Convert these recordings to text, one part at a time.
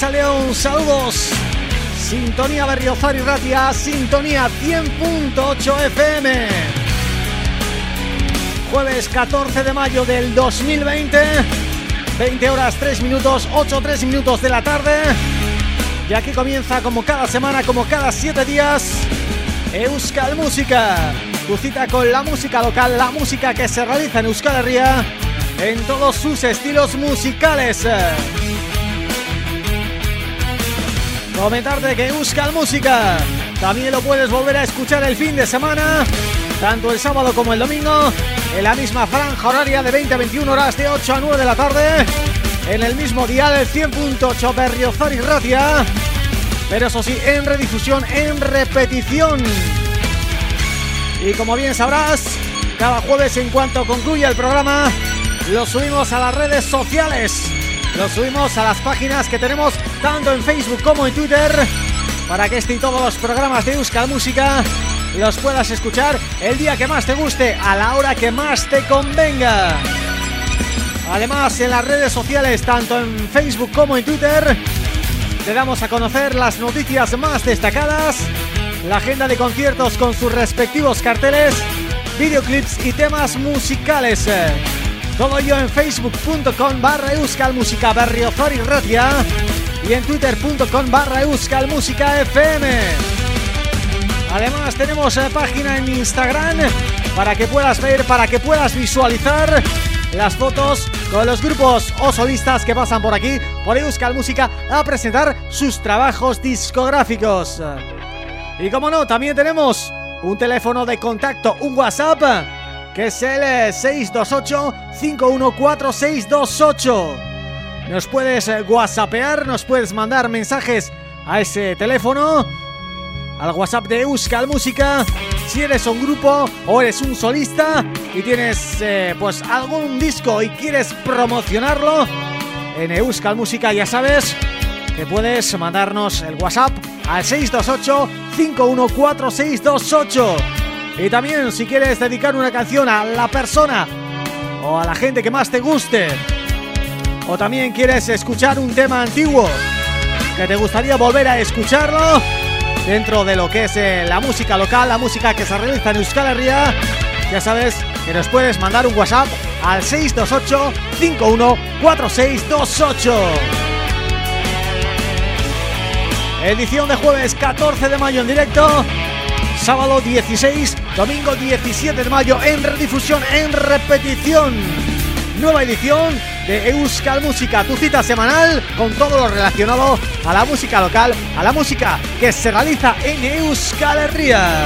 Saludos. Sintonía Berriozar y Ratia, Sintonía 100.8 FM. Jueves 14 de mayo del 2020, 20 horas 3 minutos, 8 3 minutos de la tarde. Y aquí comienza como cada semana, como cada 7 días, Euskal Música. Tu cita con la música local, la música que se realiza en Euskal Herria en todos sus estilos musicales. Comentarte que Euskal Música también lo puedes volver a escuchar el fin de semana, tanto el sábado como el domingo, en la misma franja horaria de 20 a 21 horas de 8 a 9 de la tarde, en el mismo día del 100.8 Berriozar y Ratia, pero eso sí, en redifusión, en repetición. Y como bien sabrás, cada jueves en cuanto concluya el programa, lo subimos a las redes sociales, lo subimos a las páginas que tenemos tanto en Facebook como en Twitter para que este y todos los programas de Euskal Música los puedas escuchar el día que más te guste, a la hora que más te convenga. Además, en las redes sociales, tanto en Facebook como en Twitter, te damos a conocer las noticias más destacadas, la agenda de conciertos con sus respectivos carteles, videoclips y temas musicales. Todo ello en facebook.com barra Euskal Música y en twitter.com barra Euskal Música FM. Además tenemos página en Instagram para que puedas ver, para que puedas visualizar las fotos con los grupos o solistas que pasan por aquí, por Euskal Música, a presentar sus trabajos discográficos. Y como no, también tenemos un teléfono de contacto, un WhatsApp, que es el 628-514628. Nos puedes eh, whatsappear, nos puedes mandar mensajes a ese teléfono, al WhatsApp de Euskal Música, si eres un grupo o eres un solista y tienes eh, pues algún disco y quieres promocionarlo en Euskal Música, ya sabes que puedes mandarnos el WhatsApp al 628-514628 y también si quieres dedicar una canción a la persona o a la gente que más te guste o también quieres escuchar un tema antiguo que te gustaría volver a escucharlo dentro de lo que es eh, la música local, la música que se realiza en Euskal Herria ya sabes que nos puedes mandar un WhatsApp al 628 514628 Edición de jueves 14 de mayo en directo Sábado 16, domingo 17 de mayo en redifusión, en repetición. Nueva edición de Euskal Música, tu cita semanal con todo lo relacionado a la música local, a la música que se realiza en Euskal Herria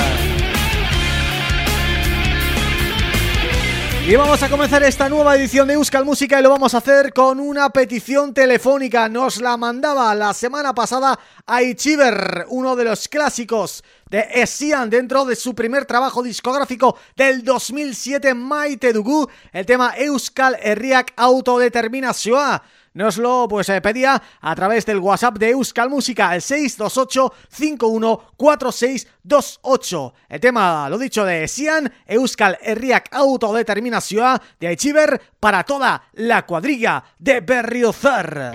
Y vamos a comenzar esta nueva edición de Euskal Música y lo vamos a hacer con una petición telefónica. Nos la mandaba la semana pasada Aichiver, uno de los clásicos de Esian dentro de su primer trabajo discográfico del 2007, Maite Dugu, el tema Euskal Herriak Autodeterminación nos lo pues eh, pedía a través del WhatsApp de Euskal Música, el 628-514628. El tema, lo dicho, de Sian, Euskal Herriak Autodeterminación de Aichiver para toda la cuadrilla de Berriozar.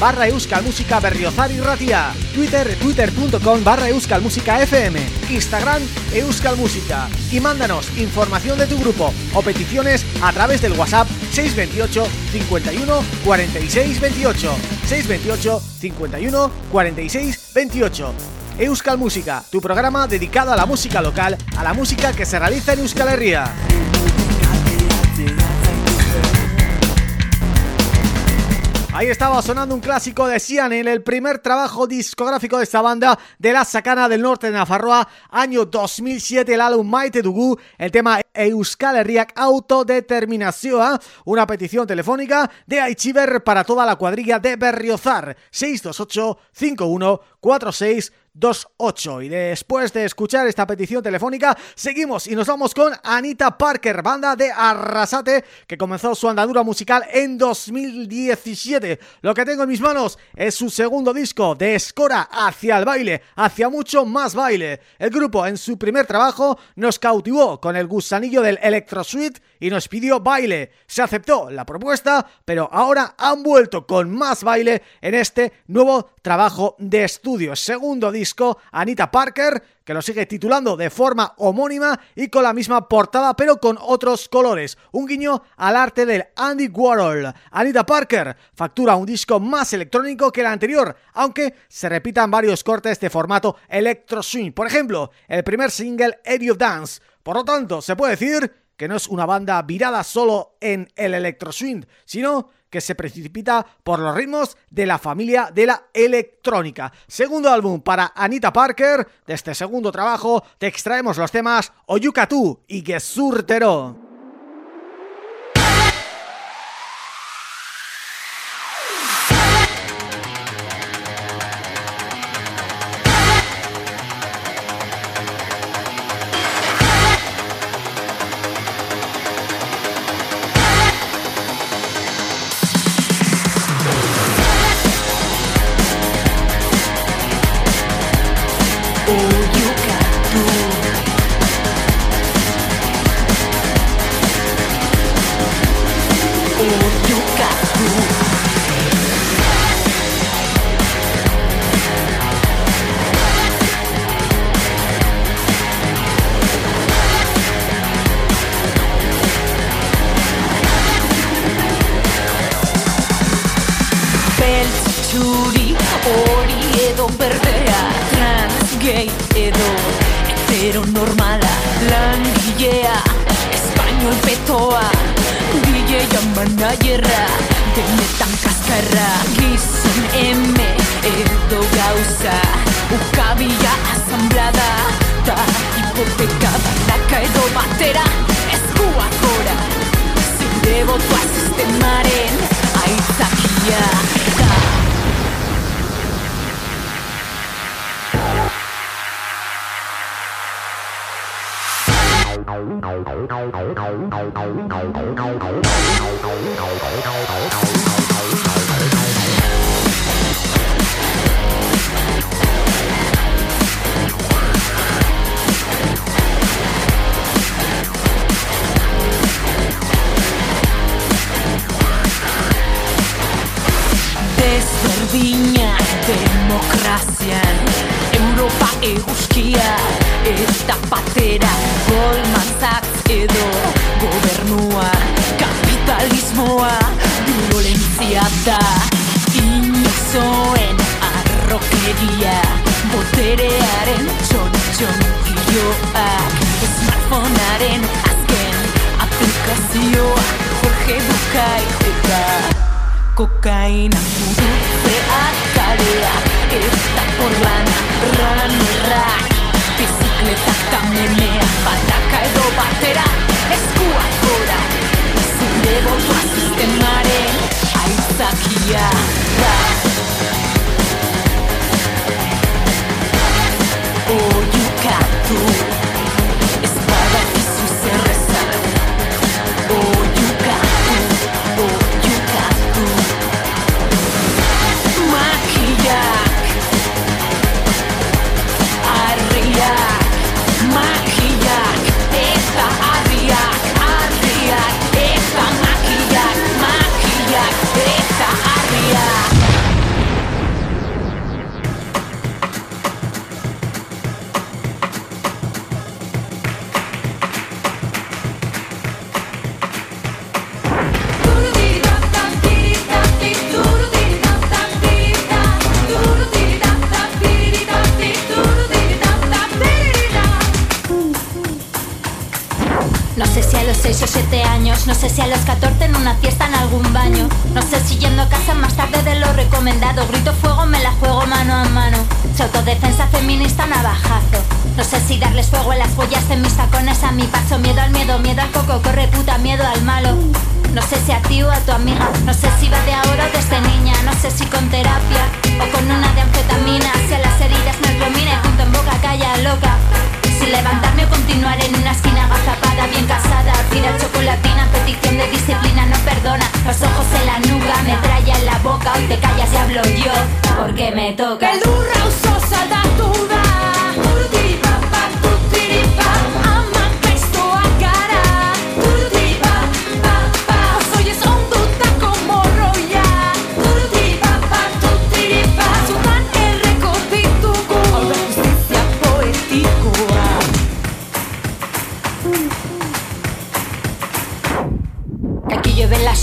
Barra euskalmusica berriozar y ratia, Twitter, twitter.com barra euskalmusica fm, Instagram euskalmusica y mándanos información de tu grupo o peticiones a través del WhatsApp 628 51 46 28 628 51 46 28 Euskal Música, tu programa dedicado a la música local, a la música que se realiza en Euskal Herria. Ahí estaba sonando un clásico de Sian en el primer trabajo discográfico de esta banda de la Sacana del Norte de Nafarroa, año 2007, el álbum Maite Dugu, el tema Euskal Herriak Autodeterminación, una petición telefónica de Aichiver para toda la cuadrilla de Berriozar, 628 51 46 28 y después de escuchar esta petición telefónica seguimos y nos vamos con Anita Parker, banda de Arrasate que comenzó su andadura musical en 2017. Lo que tengo en mis manos es su segundo disco de Escora hacia el baile, hacia mucho más baile. El grupo en su primer trabajo nos cautivó con el gusanillo del Electro Suite y nos pidió baile. Se aceptó la propuesta, pero ahora han vuelto con más baile en este nuevo trabajo de estudio. Segundo disco, Anita Parker, que lo sigue titulando de forma homónima y con la misma portada pero con otros colores. Un guiño al arte del Andy Warhol. Anita Parker factura un disco más electrónico que el anterior, aunque se repitan varios cortes de formato electro swing. Por ejemplo, el primer single Area Dance. Por lo tanto, se puede decir que no es una banda virada solo en el electro swing, sino que se precipita por los ritmos de la familia de la electrónica. Segundo álbum para Anita Parker, de este segundo trabajo te extraemos los temas Oyukatu y Gesurtero. hori edo berdea Trans, gay edo hetero normala Langilea, espainol petoa DJ jaman aierra, denetan kaskarra Gizun M edo gauza Ukabila asamblada, ta hipoteka Bataka edo batera, eskuak ora Zinde botua sistemaren aitzakia Yeah. Desperdiña democracia. eguzkia ez da patera Goldman Sachs edo gobernua kapitalismoa violentzia da. Inozoen arrokeria boterearen txontxon pioak smartphonearen azken aplikazioa Jorge Bukai eta kokaina. Gurutzea aria Ez da porlan, ran errak Bizikletak eta memea Bataka edo batera Eskuak gora Zure botua sistemaren Aizakia Bat,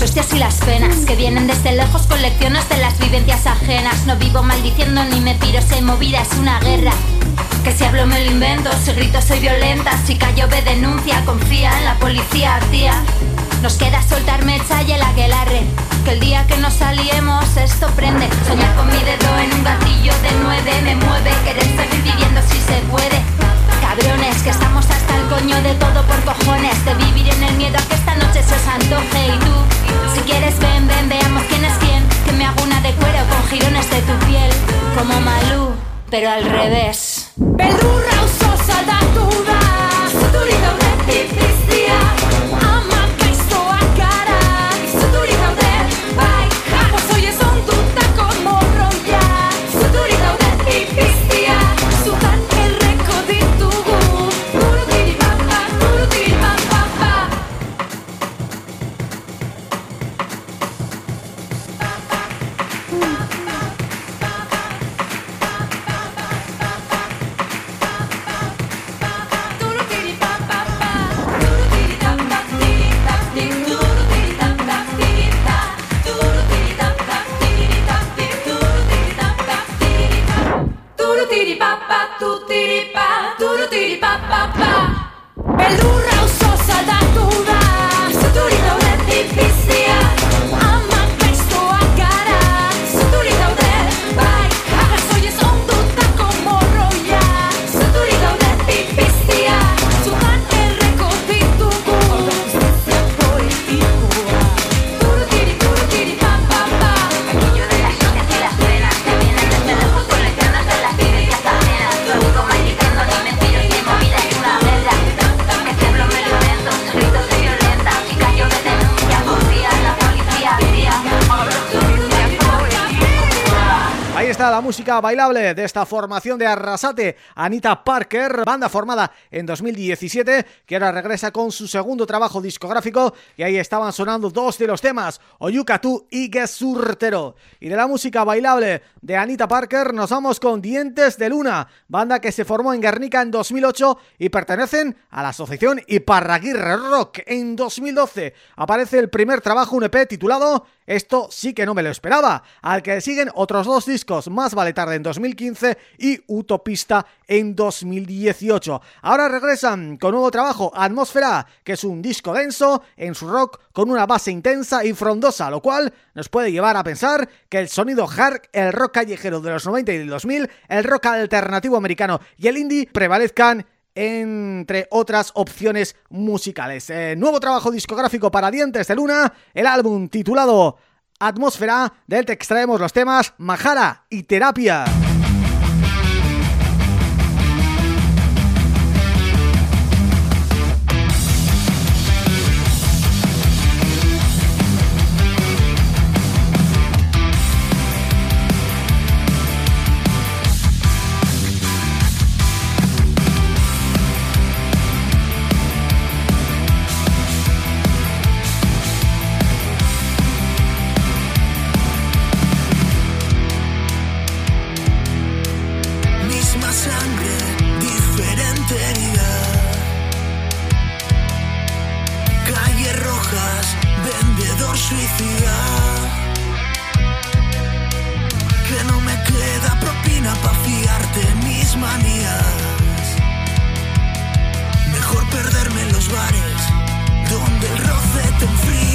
hostias y las penas que vienen desde lejos con lecciones de las vivencias ajenas. No vivo maldiciendo ni me piro, si movida es una guerra. Que si hablo me lo invento, si grito soy violenta, si callo ve denuncia, confía en la policía, tía. Nos queda soltarme mecha y el aquelarre Que el día que nos saliemos esto prende Soñar con mi dedo en un gatillo de nueve Me mueve querer seguir viviendo si se puede Cabrones, que estamos hasta el coño de todo por cojones De vivir en el miedo a que esta noche se os antoje. Y tú, si quieres ven, ven, veamos quién es quién Que me hago una de cuero con jirones de tu piel Como Malú, pero al revés. Beldurra usosa da Futurito música bailable de esta formación de Arrasate, Anita Parker, banda formada en 2017, que ahora regresa con su segundo trabajo discográfico y ahí estaban sonando dos de los temas, Oyukatu y Gesurtero. Y de la música bailable de Anita Parker nos vamos con Dientes de Luna, banda que se formó en Guernica en 2008 y pertenecen a la asociación Iparraguirre Rock. En 2012 aparece el primer trabajo, un EP titulado esto sí que no me lo esperaba, al que siguen otros dos discos, Más vale tarde en 2015 y Utopista en 2018. Ahora regresan con nuevo trabajo, Atmósfera, que es un disco denso en su rock con una base intensa y frondosa, lo cual nos puede llevar a pensar que el sonido hard, el rock callejero de los 90 y del 2000, el rock alternativo americano y el indie prevalezcan entre otras opciones musicales. Eh, nuevo trabajo discográfico para Dientes de Luna, el álbum titulado Atmósfera, del que extraemos los temas Majara y Terapia. the fleet.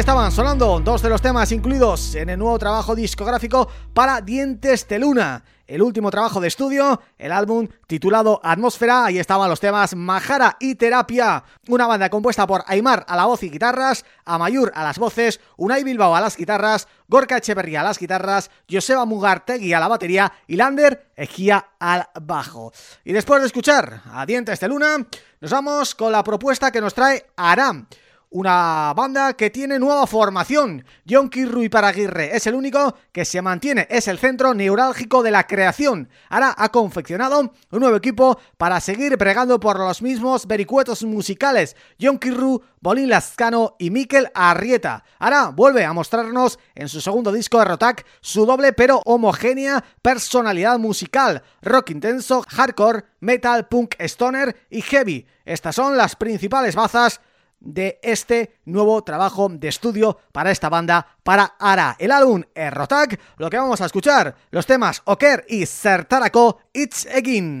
Estaban sonando dos de los temas incluidos en el nuevo trabajo discográfico para Dientes de Luna el último trabajo de estudio, el álbum titulado Atmósfera, ahí estaban los temas Majara y Terapia, una banda compuesta por Aymar a la voz y guitarras, Amayur a las voces, Unai Bilbao a las guitarras, Gorka Echeverría a las guitarras, Joseba Mugartegui a la batería y Lander Ejía al bajo. Y después de escuchar a Dientes de Luna, nos vamos con la propuesta que nos trae Aram una banda que tiene nueva formación. John Kirru Paraguirre es el único que se mantiene, es el centro neurálgico de la creación. Ahora ha confeccionado un nuevo equipo para seguir pregando por los mismos vericuetos musicales. John Kirru, Bolín Lascano y Mikel Arrieta. Ahora vuelve a mostrarnos en su segundo disco de Rotak su doble pero homogénea personalidad musical. Rock intenso, hardcore, metal, punk, stoner y heavy. Estas son las principales bazas de este nuevo trabajo de estudio para esta banda, para Ara. El álbum Errotag, lo que vamos a escuchar, los temas Oker y Sertarako It's Again.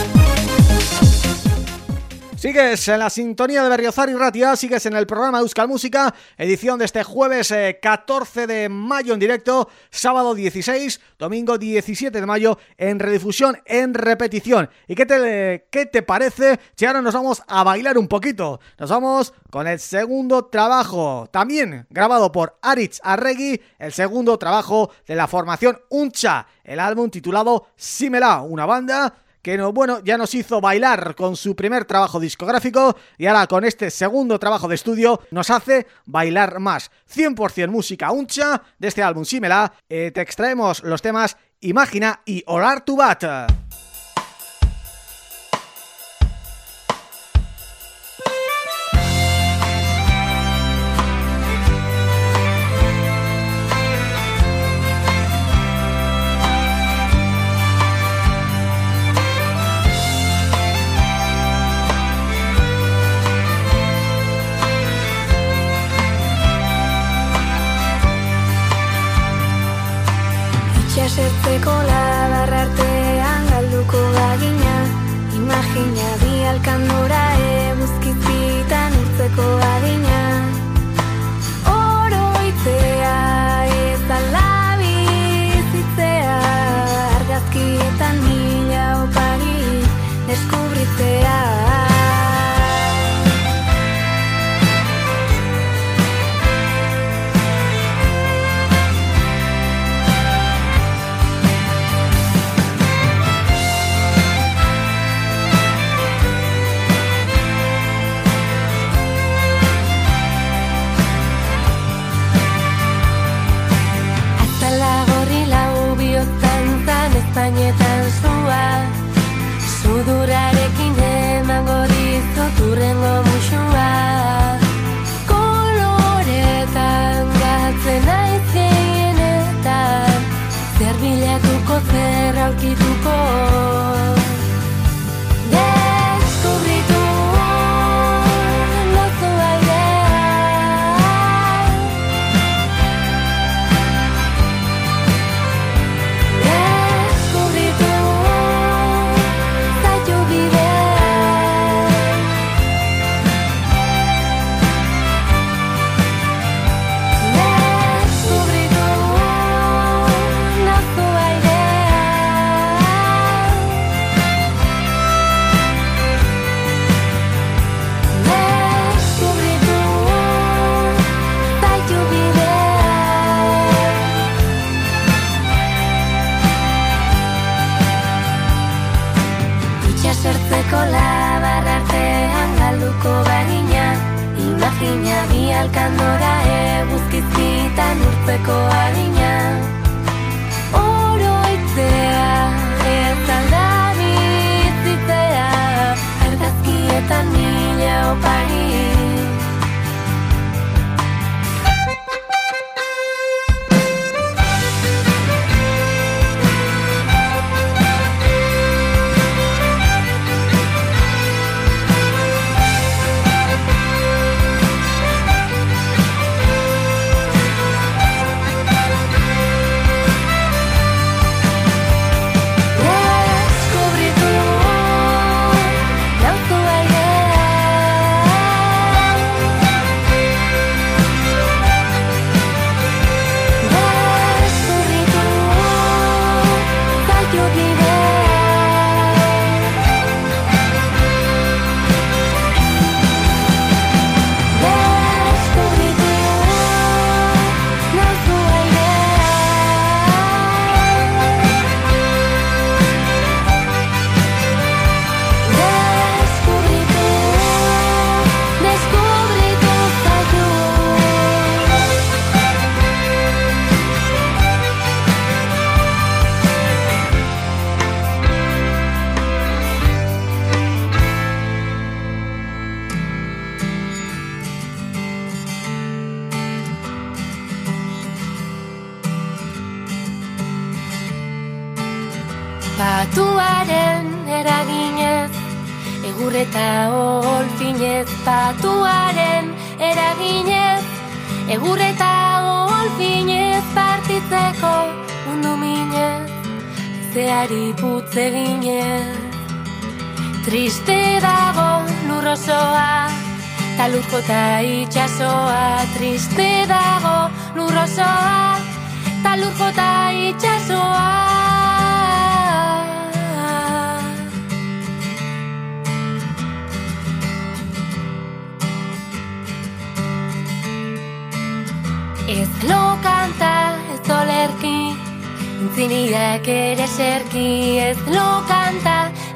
Sigues en la sintonía de Berriozar y Ratia, sigues en el programa Euskal Música, edición de este jueves 14 eh, de mayo en directo, sábado 16, domingo 17 de mayo en redifusión, en repetición. ¿Y qué te, qué te parece si ahora nos vamos a bailar un poquito? Nos vamos con el segundo trabajo, también grabado por Aritz Arregui, el segundo trabajo de la formación Uncha, el álbum titulado Simela, una banda que no, bueno, ya nos hizo bailar con su primer trabajo discográfico y ahora con este segundo trabajo de estudio nos hace bailar más. 100% música uncha de este álbum Simela, eh, te extraemos los temas Imagina y Orar tu Bat. Itxasertzeko labar artean galduko bagina. Imagina bi alkandora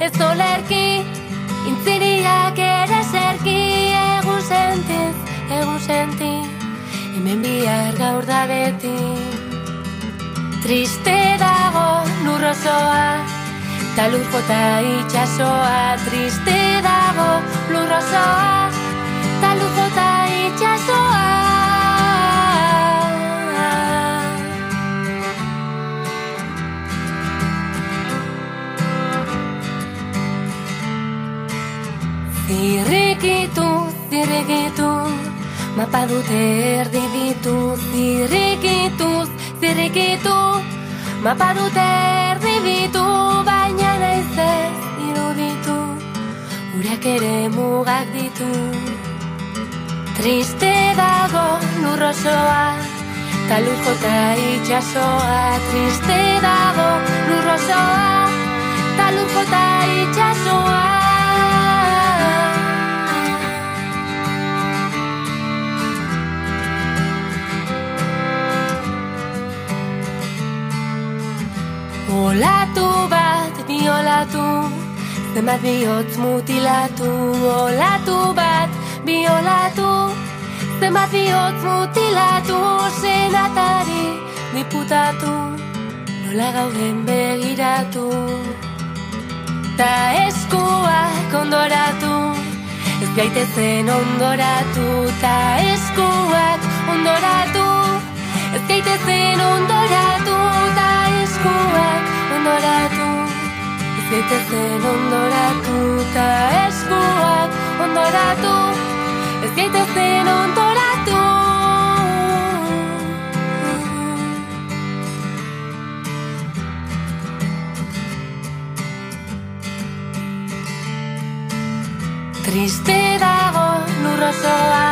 ez olerki Intziniak ere serki Egun sentiz, egun senti Hemen bihar gaur da beti. Triste dago lurrosoa Ta lurko eta itxasoa Triste dago Ta Zirrikitu, zirrikitu Mapa dute erdi ditu. Zirrikitu, zirrikitu Mapa dute erdi ditu. Baina naiz ez iruditu Urak ere mugak ditu. Triste dago lurrosoa Ta lurko eta itxasoa Triste dago lurrosoa Ta lurko eta itxasoa Olatu bat biolatu Zenbat bihotz mutilatu. Olatu bat biolatu Zenbat bihotz mutilatu. Senatari diputatu Nola gauden begiratu. Ta eskuak ondoratu Ez gaitezen ondoratu. Ta eskuak ondoratu Ez gaitezen ondoratu. Ta eskuak ondoratu Ez gaitezen ondoratu Ta eskuak ondoratu Ez gaitezen ondoratu. Triste dago lurrosoa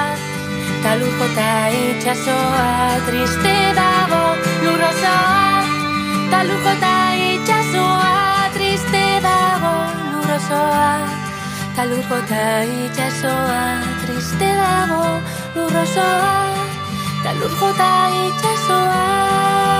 Ta lurko eta itxasoa Triste dago lurrosoa Taluko ta itxasoa triste dago lurrosoa Taluko ta itxasoa triste dago lurrosoa Taluko ta itxasoa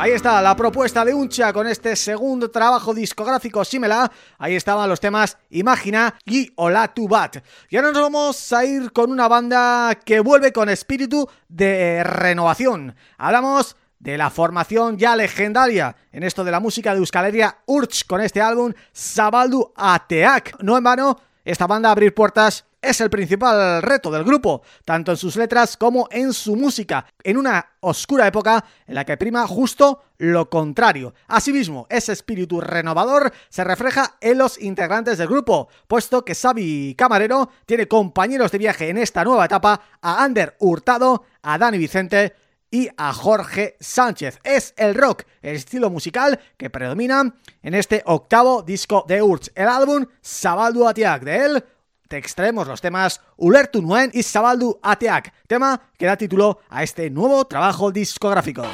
Ahí está la propuesta de Uncha con este segundo trabajo discográfico Simela. Ahí estaban los temas Imagina y Hola tu Bat. Y ahora nos vamos a ir con una banda que vuelve con espíritu de renovación. Hablamos de la formación ya legendaria en esto de la música de Euskaleria Urch con este álbum Zabaldu Ateak. No en vano, esta banda abrir puertas es el principal reto del grupo, tanto en sus letras como en su música, en una oscura época en la que prima justo lo contrario. Asimismo, ese espíritu renovador se refleja en los integrantes del grupo, puesto que Xavi Camarero tiene compañeros de viaje en esta nueva etapa a Ander Hurtado, a Dani Vicente y a Jorge Sánchez. Es el rock, el estilo musical que predomina en este octavo disco de Urch, el álbum Zabaldu Atiak. De él te extraemos los temas Ulertu Nuen y Zabaldu Ateak, tema que da título a este nuevo trabajo discográfico.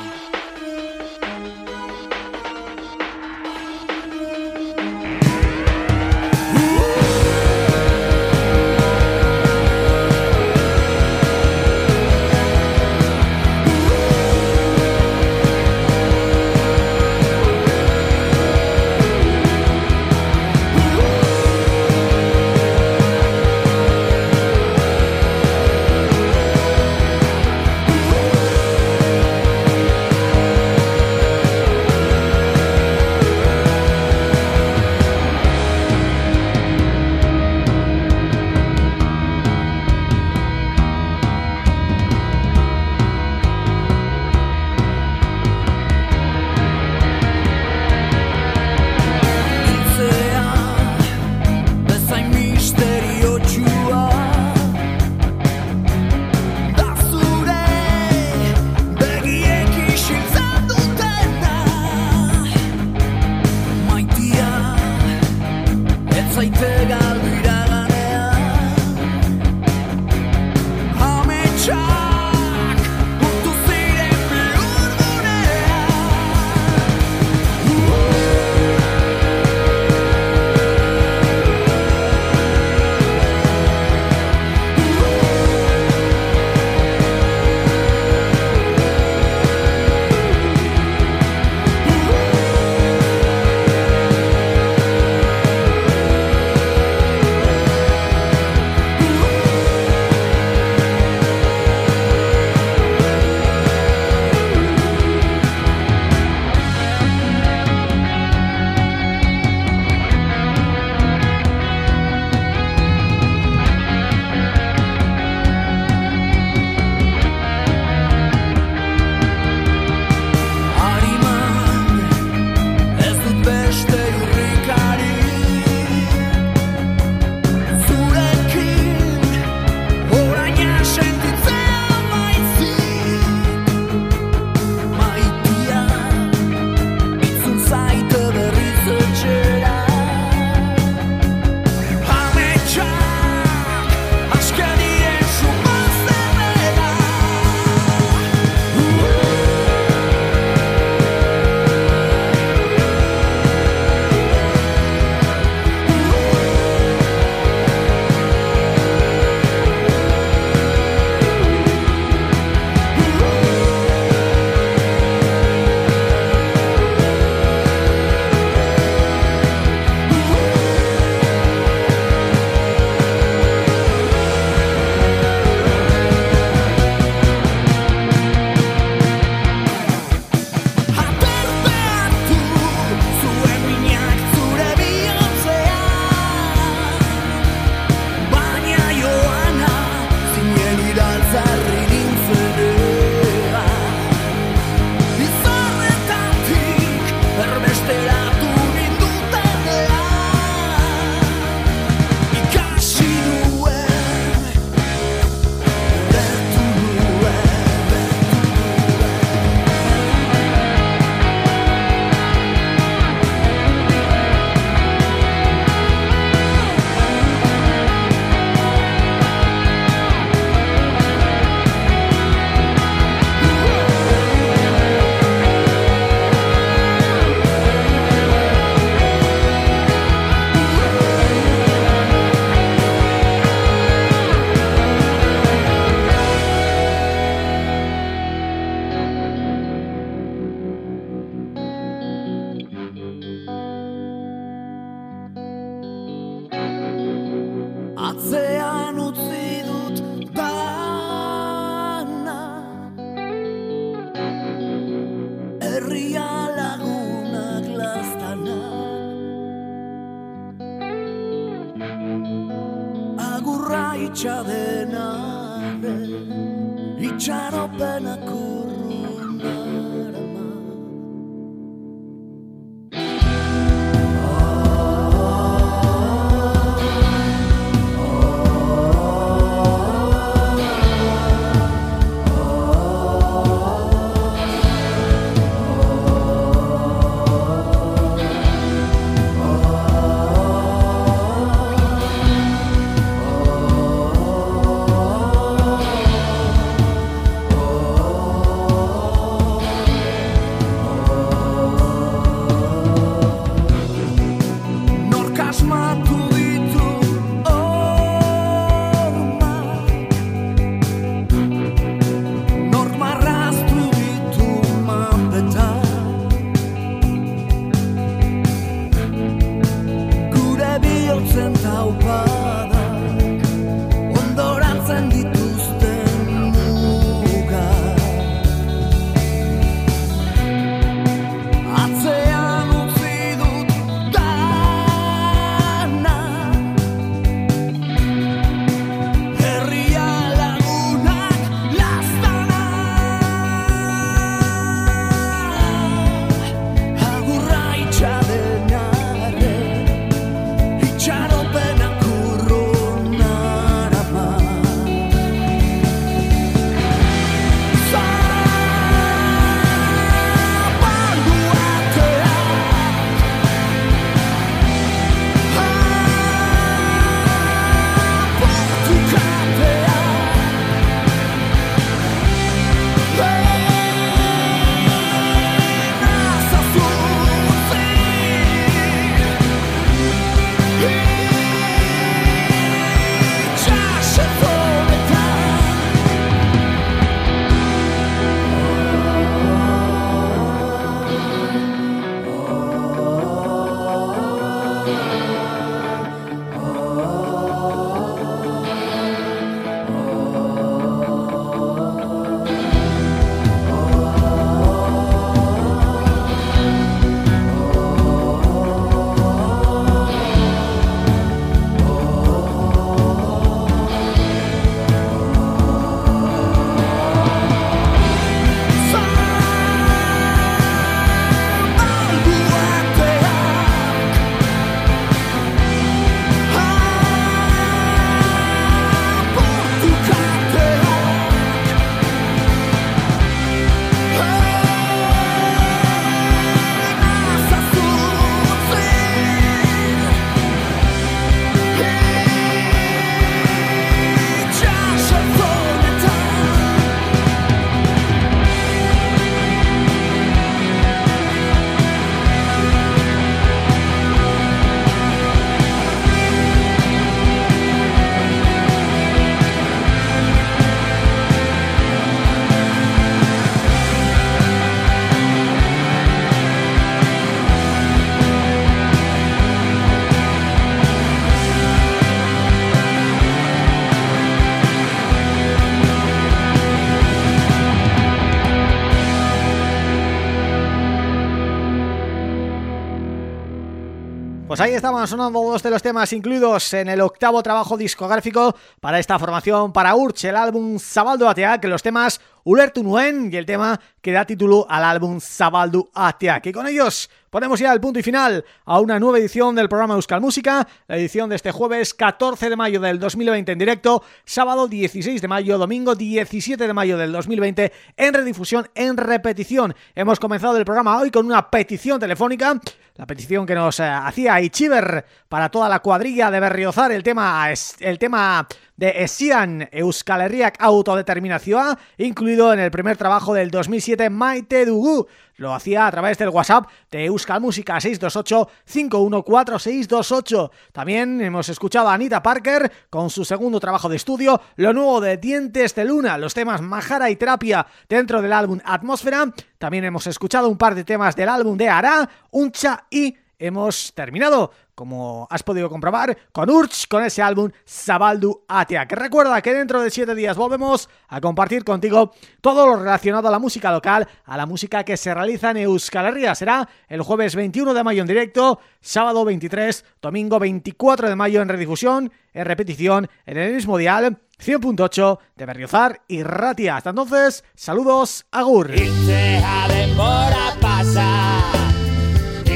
Pues ahí estaban sonando dos de los temas incluidos en el octavo trabajo discográfico para esta formación para Urch, el álbum Zabaldu Ateak, los temas Ulertu Nuen y el tema que da título al álbum Zabaldu Ateak. Y con ellos ponemos ya el punto y final a una nueva edición del programa Euskal Música, la edición de este jueves 14 de mayo del 2020 en directo, sábado 16 de mayo, domingo 17 de mayo del 2020 en redifusión, en repetición. Hemos comenzado el programa hoy con una petición telefónica la petición que nos eh, hacía Ichiber para toda la cuadrilla de Berriozar, el tema el tema de Esian Euskal Herriak Autodeterminación, incluido en el primer trabajo del 2007 Maite Dugu. Lo hacía a través del WhatsApp de Euskal Música 628-514-628. También hemos escuchado a Anita Parker con su segundo trabajo de estudio, lo nuevo de Dientes de Luna, los temas Majara y Terapia dentro del álbum Atmósfera. También hemos escuchado un par de temas del álbum de Ara, Uncha y hemos terminado, como has podido comprobar, con Urch, con ese álbum Sabaldu Atea, que recuerda que dentro de siete días volvemos a compartir contigo todo lo relacionado a la música local, a la música que se realiza en Euskal Herria. Será el jueves 21 de mayo en directo, sábado 23, domingo 24 de mayo en redifusión, en repetición, en el mismo dial 100.8 de Berriozar y Ratia. Hasta entonces, saludos, agur. Y demora pasar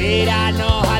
verano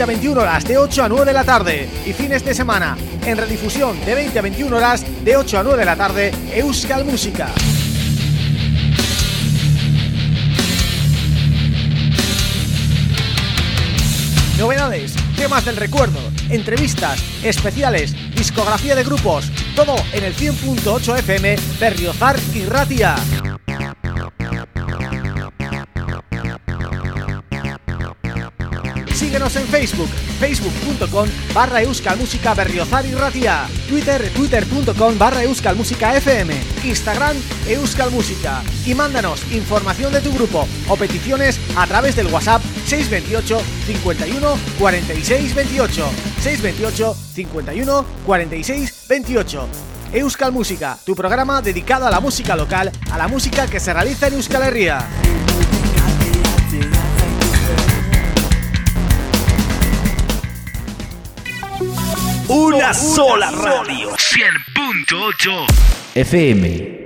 20 a 21 horas de 8 a 9 de la tarde y fines de semana en redifusión de 20 a 21 horas de 8 a 9 de la tarde Euskal Música. Novedades, temas del recuerdo, entrevistas, especiales, discografía de grupos, todo en el 100.8 FM Berriozar y Ratia. En Facebook, facebook.com barra euskalmusica berriozar y ratia. Twitter, twitter.com barra euskalmusica FM Instagram, euskalmusica Y mándanos información de tu grupo o peticiones a través del WhatsApp 628 51 46 28 628 51 46 28 Euskal Música, tu programa dedicado a la música local, a la música que se realiza en Euskal Herria. Una sola radio. 100.8 FM.